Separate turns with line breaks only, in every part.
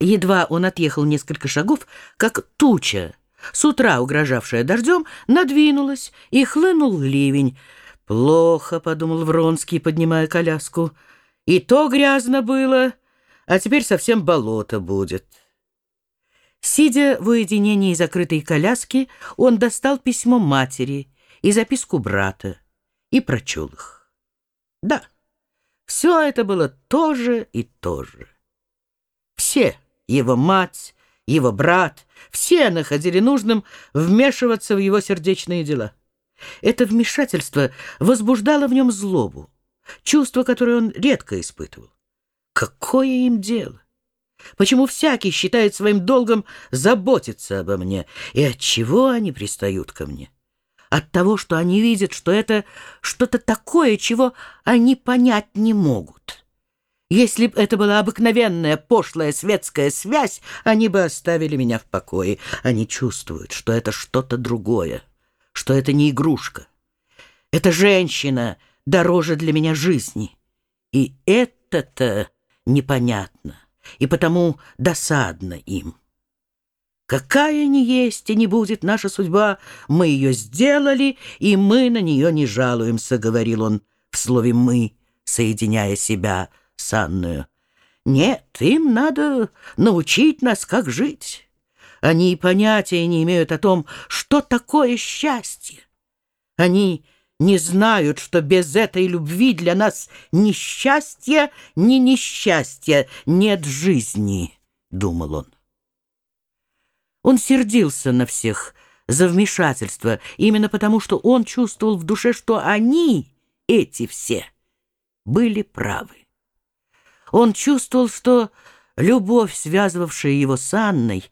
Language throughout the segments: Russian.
Едва он отъехал несколько шагов, как туча, с утра угрожавшая дождем, надвинулась, и хлынул ливень. «Плохо», — подумал Вронский, поднимая коляску. «И то грязно было, а теперь совсем болото будет». Сидя в уединении закрытой коляски, он достал письмо матери и записку брата и прочел их. Да, все это было то же и то же. Все, его мать, его брат, все находили нужным вмешиваться в его сердечные дела. Это вмешательство возбуждало в нем злобу, чувство, которое он редко испытывал. Какое им дело? Почему всякий считает своим долгом заботиться обо мне, и от чего они пристают ко мне? От того, что они видят, что это что-то такое, чего они понять не могут. Если бы это была обыкновенная пошлая светская связь, они бы оставили меня в покое. Они чувствуют, что это что-то другое, что это не игрушка. Эта женщина дороже для меня жизни. И это-то непонятно, и потому досадно им. Какая ни есть и не будет наша судьба, мы ее сделали, и мы на нее не жалуемся, — говорил он в слове «мы», соединяя себя с Анною. Нет, им надо научить нас, как жить. Они и понятия не имеют о том, что такое счастье. Они не знают, что без этой любви для нас ни счастья, ни несчастья нет жизни, — думал он. Он сердился на всех за вмешательство, именно потому, что он чувствовал в душе, что они, эти все, были правы. Он чувствовал, что любовь, связывавшая его с Анной,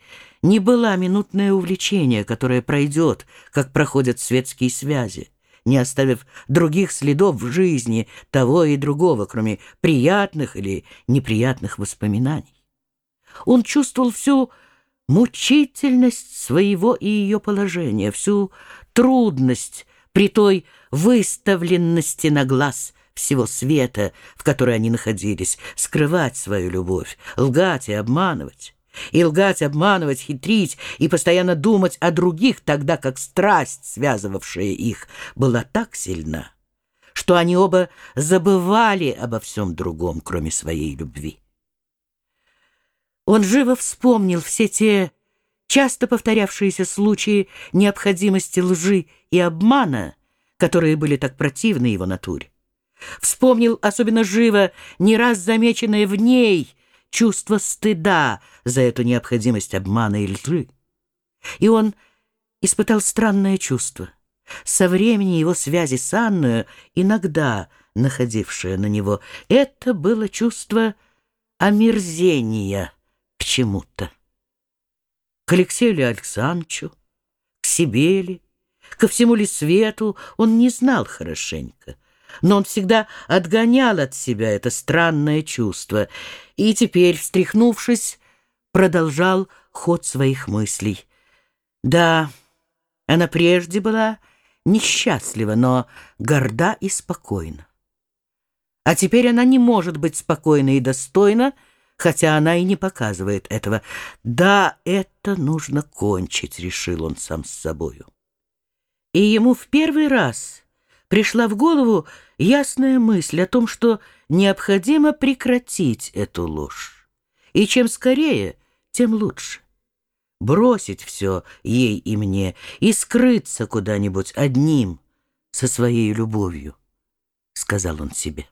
не была минутное увлечение, которое пройдет, как проходят светские связи, не оставив других следов в жизни того и другого, кроме приятных или неприятных воспоминаний. Он чувствовал всю мучительность своего и ее положения, всю трудность при той выставленности на глаз всего света, в которой они находились, скрывать свою любовь, лгать и обманывать. И лгать, обманывать, хитрить и постоянно думать о других, тогда как страсть, связывавшая их, была так сильна, что они оба забывали обо всем другом, кроме своей любви. Он живо вспомнил все те часто повторявшиеся случаи необходимости лжи и обмана, которые были так противны его натуре. Вспомнил особенно живо не раз замеченное в ней чувство стыда за эту необходимость обмана и лжи. И он испытал странное чувство. Со времени его связи с Анной, иногда находившее на него, это было чувство омерзения к чему-то. К Алексею Александровичу, к себе ли, ко всему ли свету он не знал хорошенько, но он всегда отгонял от себя это странное чувство и теперь, встряхнувшись, продолжал ход своих мыслей. Да, она прежде была несчастлива, но горда и спокойна. А теперь она не может быть спокойна и достойна, хотя она и не показывает этого. Да, это нужно кончить, решил он сам с собою. И ему в первый раз пришла в голову ясная мысль о том, что необходимо прекратить эту ложь. И чем скорее, тем лучше. Бросить все ей и мне и скрыться куда-нибудь одним со своей любовью, — сказал он себе.